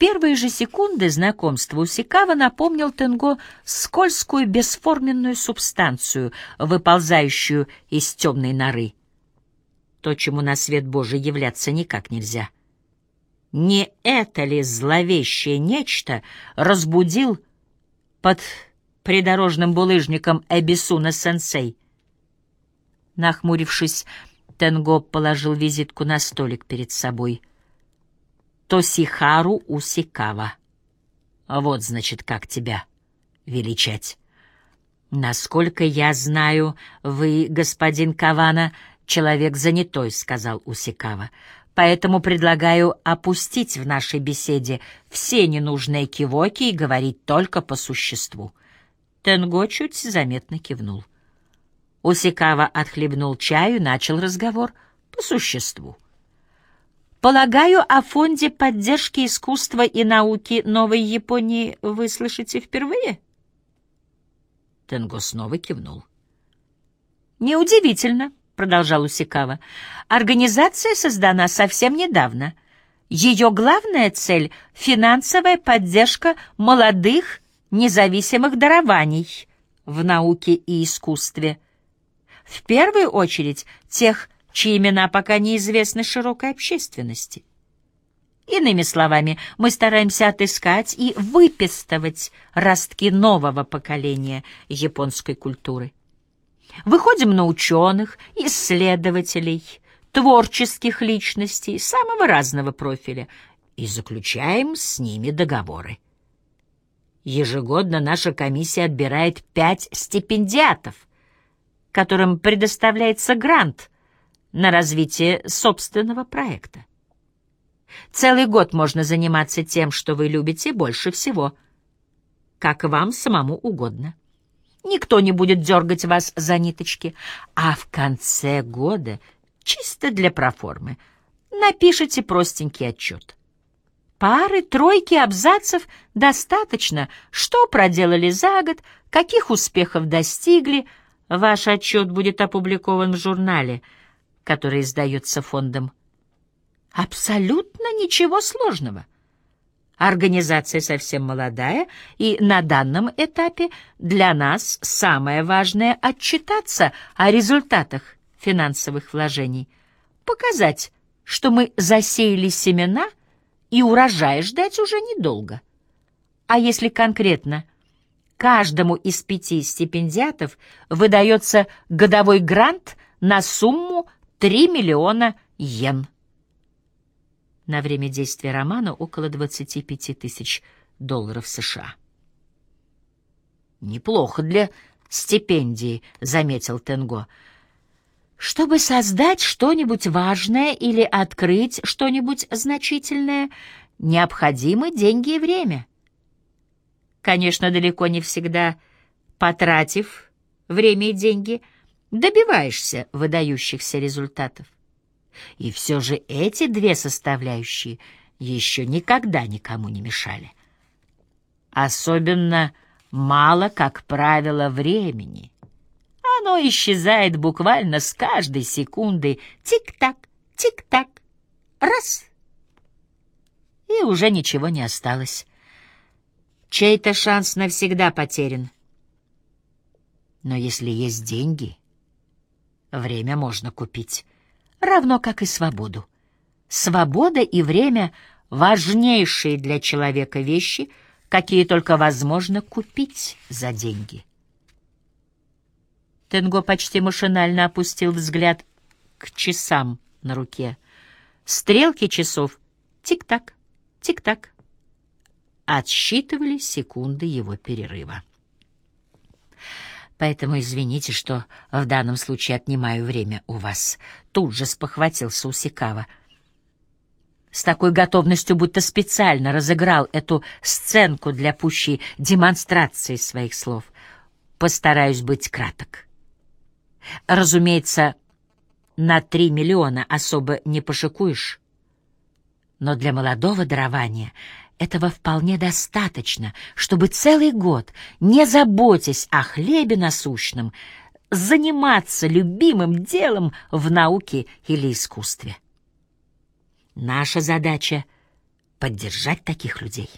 первые же секунды знакомства Усикава напомнил Тенго скользкую бесформенную субстанцию, выползающую из темной норы. То, чему на свет Божий являться никак нельзя. Не это ли зловещее нечто разбудил под придорожным булыжником Эбисуна-сенсей? Нахмурившись, Тенго положил визитку на столик перед собой — Тосихару Усикава. Вот, значит, как тебя величать. Насколько я знаю, вы, господин Кавана, человек занятой, сказал Усикава. Поэтому предлагаю опустить в нашей беседе все ненужные кивоки и говорить только по существу. Тенго чуть заметно кивнул. Усикава отхлебнул чаю и начал разговор по существу. Полагаю, о фонде поддержки искусства и науки Новой Японии вы слышите впервые? Тенго снова кивнул. Неудивительно, продолжал Усикава. Организация создана совсем недавно. Ее главная цель — финансовая поддержка молодых независимых дарований в науке и искусстве. В первую очередь тех, чьи имена пока неизвестны широкой общественности. Иными словами, мы стараемся отыскать и выпестовать ростки нового поколения японской культуры. Выходим на ученых, исследователей, творческих личностей самого разного профиля и заключаем с ними договоры. Ежегодно наша комиссия отбирает пять стипендиатов, которым предоставляется грант на развитие собственного проекта. Целый год можно заниматься тем, что вы любите больше всего, как вам самому угодно. Никто не будет дергать вас за ниточки, а в конце года, чисто для проформы, напишите простенький отчет. Пары, тройки абзацев достаточно, что проделали за год, каких успехов достигли. Ваш отчет будет опубликован в журнале — который издается фондом. Абсолютно ничего сложного. Организация совсем молодая, и на данном этапе для нас самое важное — отчитаться о результатах финансовых вложений, показать, что мы засеяли семена, и урожая ждать уже недолго. А если конкретно, каждому из пяти стипендиатов выдается годовой грант на сумму Три миллиона йен. На время действия романа около 25 тысяч долларов США. «Неплохо для стипендии», — заметил Тенго. «Чтобы создать что-нибудь важное или открыть что-нибудь значительное, необходимы деньги и время. Конечно, далеко не всегда, потратив время и деньги — добиваешься выдающихся результатов. И все же эти две составляющие еще никогда никому не мешали. Особенно мало, как правило, времени. Оно исчезает буквально с каждой секундой. Тик-так, тик-так, раз. И уже ничего не осталось. Чей-то шанс навсегда потерян. Но если есть деньги, Время можно купить, равно как и свободу. Свобода и время — важнейшие для человека вещи, какие только возможно купить за деньги. Тенго почти машинально опустил взгляд к часам на руке. Стрелки часов тик-так, тик-так отсчитывали секунды его перерыва. Поэтому извините, что в данном случае отнимаю время у вас. Тут же спохватился Усикава. С такой готовностью, будто специально разыграл эту сценку для пущей демонстрации своих слов. Постараюсь быть краток. Разумеется, на три миллиона особо не пошикуешь. Но для молодого дарования этого вполне достаточно, чтобы целый год, не заботясь о хлебе насущном, заниматься любимым делом в науке или искусстве. Наша задача — поддержать таких людей.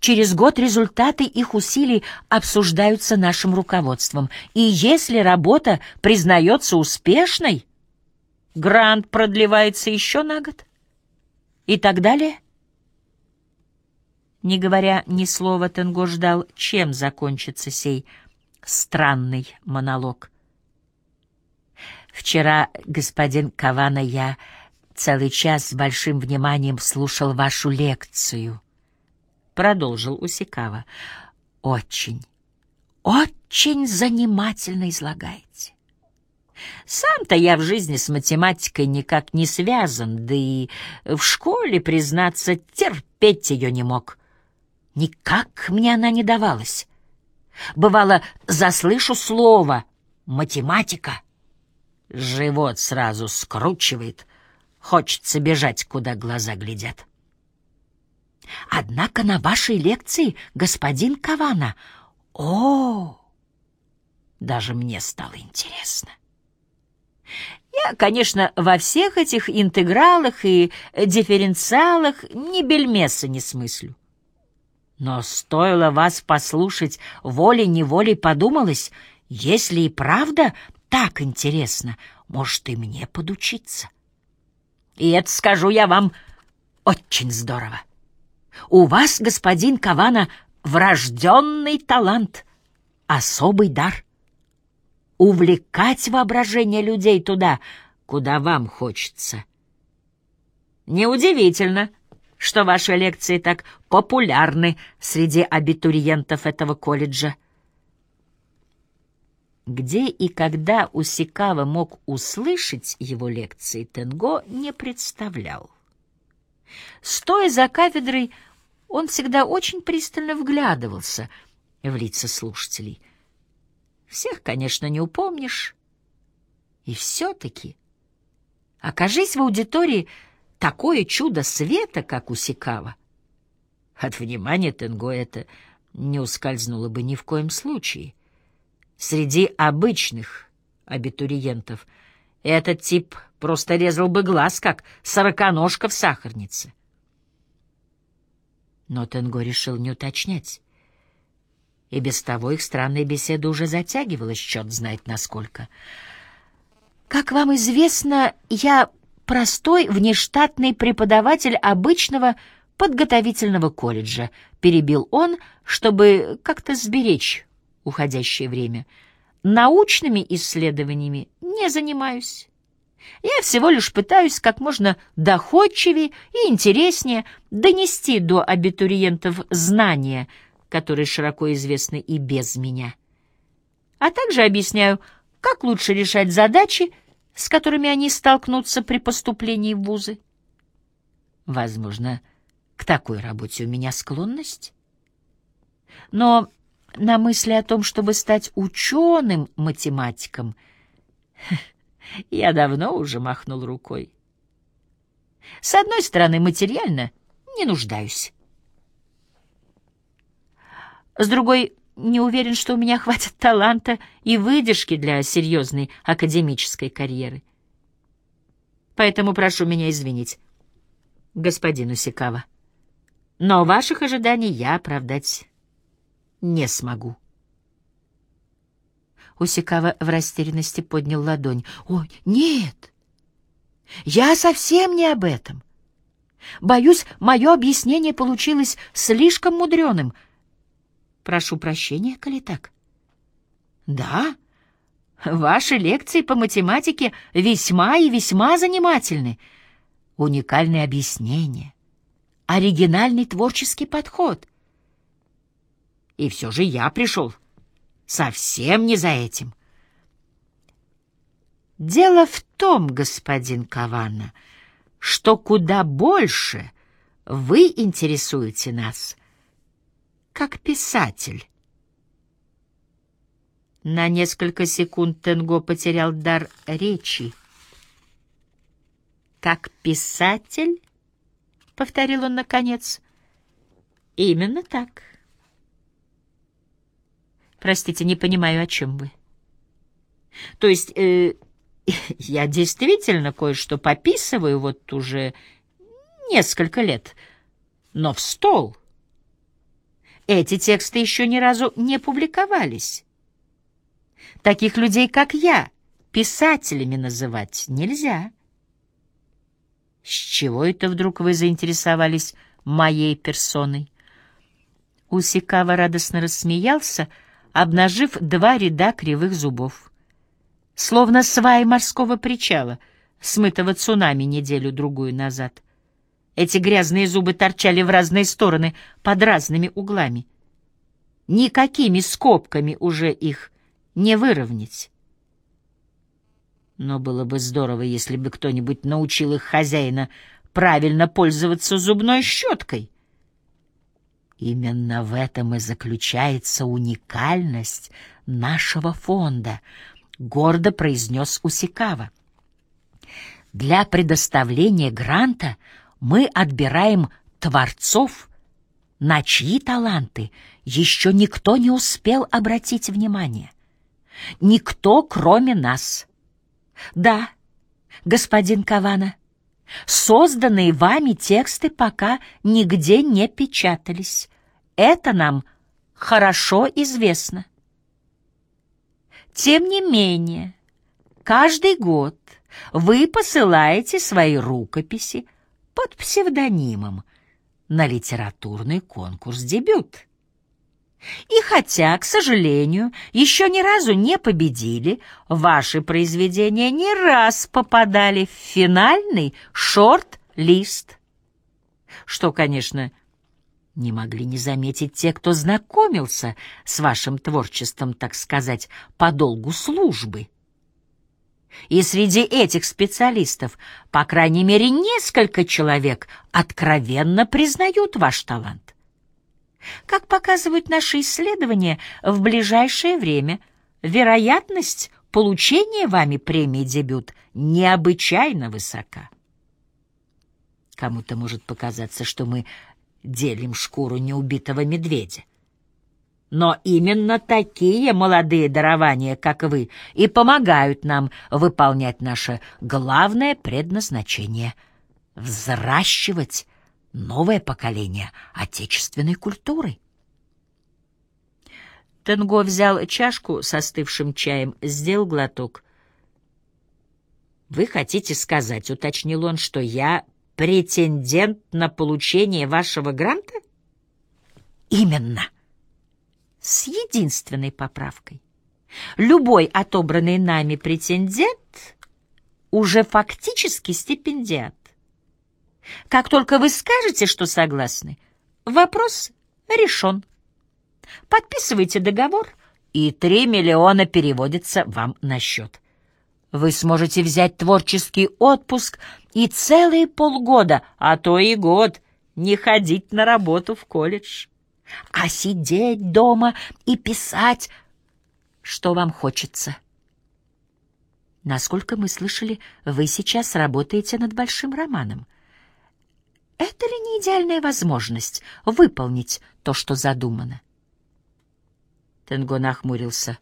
Через год результаты их усилий обсуждаются нашим руководством, и если работа признается успешной, грант продлевается еще на год и так далее. Не говоря ни слова, Тенго ждал, чем закончится сей странный монолог. Вчера, господин Кавана, я целый час с большим вниманием слушал вашу лекцию. Продолжил Усикава. Очень, очень занимательно излагаете. Сам-то я в жизни с математикой никак не связан, да и в школе, признаться, терпеть ее не мог. Никак мне она не давалась. Бывало, заслышу слово «математика», живот сразу скручивает, хочется бежать, куда глаза глядят. Однако на вашей лекции, господин Кавана, о, даже мне стало интересно. Я, конечно, во всех этих интегралах и дифференциалах ни бельмеса не смыслю. Но стоило вас послушать, волей-неволей подумалось, если и правда так интересно, может, и мне подучиться. И это, скажу я вам, очень здорово. У вас, господин Кавана, врожденный талант, особый дар. Увлекать воображение людей туда, куда вам хочется. Неудивительно, что ваши лекции так популярны среди абитуриентов этого колледжа. Где и когда Усикава мог услышать его лекции, Тенго не представлял. Стоя за кафедрой, он всегда очень пристально вглядывался в лица слушателей. Всех, конечно, не упомнишь. И все-таки, окажись в аудитории такое чудо света, как Усикава, от внимания Тенго это не ускользнуло бы ни в коем случае. Среди обычных абитуриентов этот тип просто резал бы глаз, как сороконожка в сахарнице. Но Тенго решил не уточнять. И без того их странная беседа уже затягивалась, черт знает насколько. «Как вам известно, я простой внештатный преподаватель обычного подготовительного колледжа», — перебил он, чтобы как-то сберечь уходящее время. Научными исследованиями не занимаюсь. Я всего лишь пытаюсь как можно доходчивее и интереснее донести до абитуриентов знания, которые широко известны и без меня. А также объясняю, как лучше решать задачи, с которыми они столкнутся при поступлении в вузы. Возможно, к такой работе у меня склонность. Но на мысли о том, чтобы стать ученым-математиком, я давно уже махнул рукой. С одной стороны, материально не нуждаюсь. С другой, не уверен, что у меня хватит таланта и выдержки для серьезной академической карьеры. Поэтому прошу меня извинить, господин Усикава. Но ваших ожиданий я оправдать не смогу. Усикава в растерянности поднял ладонь. «О, нет! Я совсем не об этом. Боюсь, мое объяснение получилось слишком мудреным. Прошу прощения, коли так». «Да, ваши лекции по математике весьма и весьма занимательны. Уникальное объяснение, оригинальный творческий подход — и все же я пришел совсем не за этим. Дело в том, господин Кавана, что куда больше вы интересуете нас, как писатель. На несколько секунд Тенго потерял дар речи. «Как писатель?» — повторил он наконец. «Именно так». Простите, не понимаю, о чем вы. То есть э, я действительно кое-что пописываю вот уже несколько лет, но в стол. Эти тексты еще ни разу не публиковались. Таких людей, как я, писателями называть нельзя. С чего это вдруг вы заинтересовались моей персоной? Усикава радостно рассмеялся, обнажив два ряда кривых зубов. Словно сваи морского причала, смытого цунами неделю-другую назад. Эти грязные зубы торчали в разные стороны, под разными углами. Никакими скобками уже их не выровнять. Но было бы здорово, если бы кто-нибудь научил их хозяина правильно пользоваться зубной щеткой. Именно в этом и заключается уникальность нашего фонда, гордо произнес Усикава. Для предоставления гранта мы отбираем творцов, на чьи таланты еще никто не успел обратить внимание. Никто, кроме нас. Да, господин Кавана, созданные вами тексты пока нигде не печатались. Это нам хорошо известно. Тем не менее, каждый год вы посылаете свои рукописи под псевдонимом на литературный конкурс «Дебют». И хотя, к сожалению, еще ни разу не победили, ваши произведения не раз попадали в финальный шорт-лист. Что, конечно, не могли не заметить те, кто знакомился с вашим творчеством, так сказать, по долгу службы. И среди этих специалистов, по крайней мере, несколько человек откровенно признают ваш талант. Как показывают наши исследования, в ближайшее время вероятность получения вами премии «Дебют» необычайно высока. Кому-то может показаться, что мы делим шкуру неубитого медведя. Но именно такие молодые дарования, как вы, и помогают нам выполнять наше главное предназначение — взращивать новое поколение отечественной культуры. Тенго взял чашку с остывшим чаем, сделал глоток. «Вы хотите сказать, — уточнил он, — что я претендент на получение вашего гранта?» «Именно!» С единственной поправкой. Любой отобранный нами претендент уже фактически стипендиат. Как только вы скажете, что согласны, вопрос решен. Подписывайте договор, и три миллиона переводится вам на счет. Вы сможете взять творческий отпуск и целые полгода, а то и год, не ходить на работу в колледж а сидеть дома и писать, что вам хочется. Насколько мы слышали, вы сейчас работаете над большим романом. Это ли не идеальная возможность выполнить то, что задумано? Тенго нахмурился.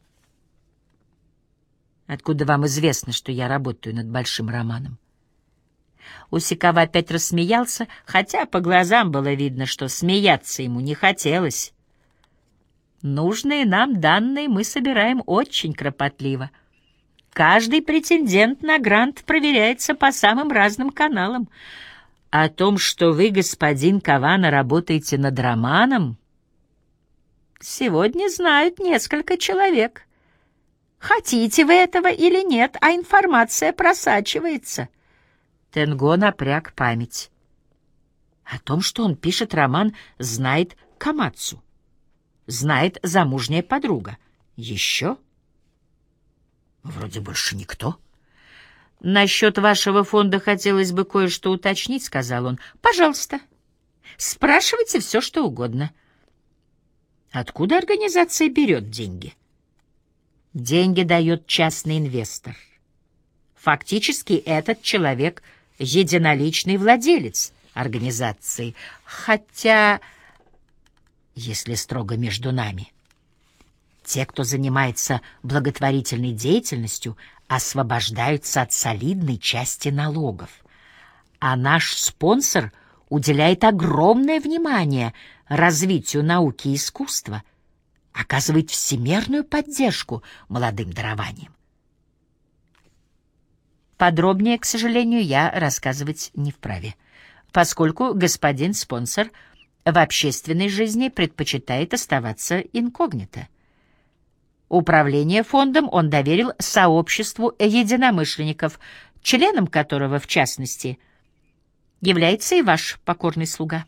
Откуда вам известно, что я работаю над большим романом? Усикава опять рассмеялся, хотя по глазам было видно, что смеяться ему не хотелось. Нужные нам данные мы собираем очень кропотливо. Каждый претендент на грант проверяется по самым разным каналам. О том, что вы, господин Кавана, работаете над романом, сегодня знают несколько человек. Хотите вы этого или нет, а информация просачивается. Тенго напряг память. О том, что он пишет роман, знает Камацу. Знает замужняя подруга. Еще? Вроде больше никто. Насчет вашего фонда хотелось бы кое-что уточнить, сказал он. Пожалуйста, спрашивайте все, что угодно. Откуда организация берет деньги? Деньги дает частный инвестор. Фактически этот человек — единоличный владелец организации, хотя, если строго между нами, те, кто занимается благотворительной деятельностью, освобождаются от солидной части налогов, а наш спонсор уделяет огромное внимание развитию науки и искусства, оказывает всемерную поддержку молодым дарованиям. Подробнее, к сожалению, я рассказывать не вправе, поскольку господин спонсор в общественной жизни предпочитает оставаться инкогнито. Управление фондом он доверил сообществу единомышленников, членом которого, в частности, является и ваш покорный слуга.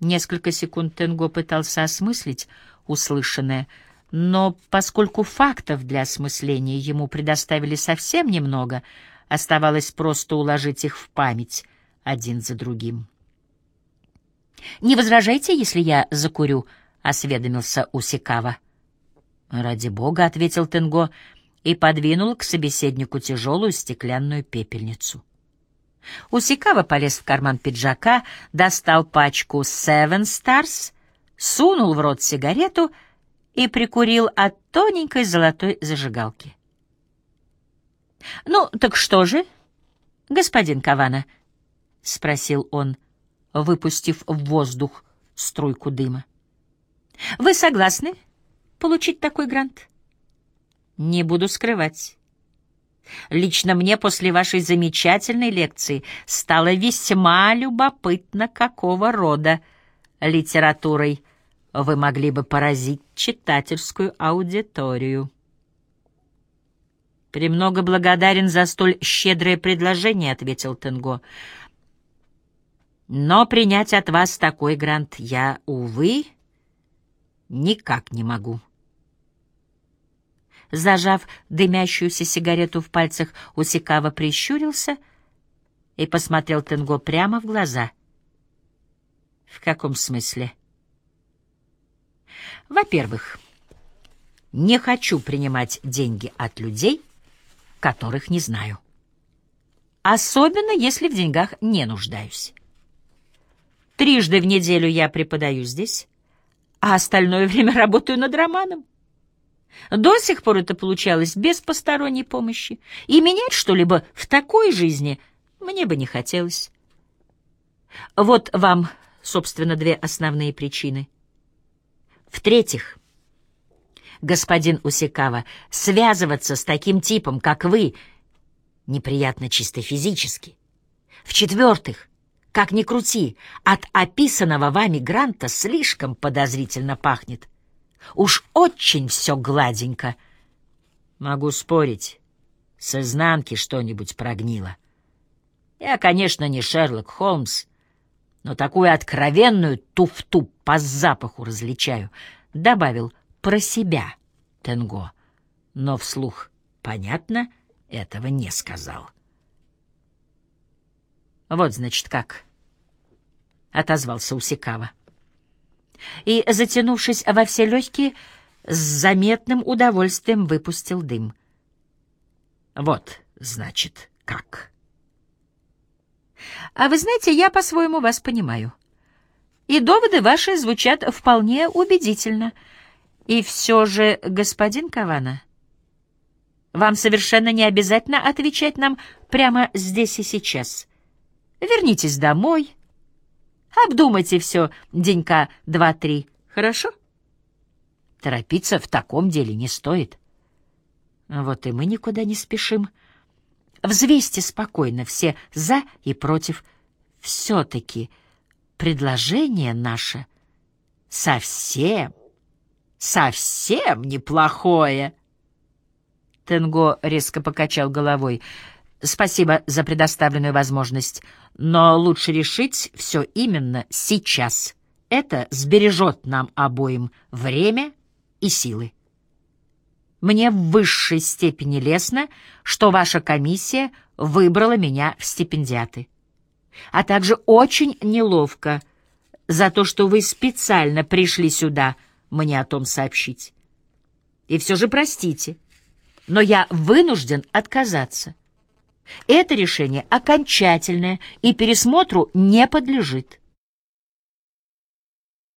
Несколько секунд Тенго пытался осмыслить услышанное, но поскольку фактов для осмысления ему предоставили совсем немного, оставалось просто уложить их в память один за другим. «Не возражайте, если я закурю?» — осведомился Усикава. «Ради бога», — ответил Тенго и подвинул к собеседнику тяжелую стеклянную пепельницу. Усикава полез в карман пиджака, достал пачку Seven Stars, сунул в рот сигарету и прикурил от тоненькой золотой зажигалки. «Ну, так что же, господин Кавана?» — спросил он, выпустив в воздух струйку дыма. «Вы согласны получить такой грант?» «Не буду скрывать». Лично мне после вашей замечательной лекции стало весьма любопытно, какого рода литературой вы могли бы поразить читательскую аудиторию. «Премного благодарен за столь щедрое предложение», — ответил Тенго. «Но принять от вас такой грант я, увы, никак не могу». Зажав дымящуюся сигарету в пальцах, Усикава прищурился и посмотрел Тенго прямо в глаза. «В каком смысле?» «Во-первых, не хочу принимать деньги от людей, которых не знаю. Особенно, если в деньгах не нуждаюсь. Трижды в неделю я преподаю здесь, а остальное время работаю над романом. До сих пор это получалось без посторонней помощи, и менять что-либо в такой жизни мне бы не хотелось. Вот вам, собственно, две основные причины. В-третьих, господин Усикава, связываться с таким типом, как вы, неприятно чисто физически. В-четвертых, как ни крути, от описанного вами гранта слишком подозрительно пахнет. Уж очень все гладенько. Могу спорить, с изнанки что-нибудь прогнило. Я, конечно, не Шерлок Холмс, но такую откровенную туфту по запаху различаю. Добавил про себя Тенго, но вслух, понятно, этого не сказал. Вот, значит, как, — отозвался Усикава и, затянувшись во все легкие, с заметным удовольствием выпустил дым. Вот, значит, как. А вы знаете, я по-своему вас понимаю. И доводы ваши звучат вполне убедительно. И все же, господин Кавана, вам совершенно не обязательно отвечать нам прямо здесь и сейчас. Вернитесь домой, Обдумайте все денька два-три, хорошо? Торопиться в таком деле не стоит. Вот и мы никуда не спешим. Взвесьте спокойно все «за» и «против». Все-таки предложение наше совсем, совсем неплохое. Тенго резко покачал головой — Спасибо за предоставленную возможность, но лучше решить все именно сейчас. Это сбережет нам обоим время и силы. Мне в высшей степени лестно, что ваша комиссия выбрала меня в стипендиаты. А также очень неловко за то, что вы специально пришли сюда мне о том сообщить. И все же простите, но я вынужден отказаться. Это решение окончательное и пересмотру не подлежит.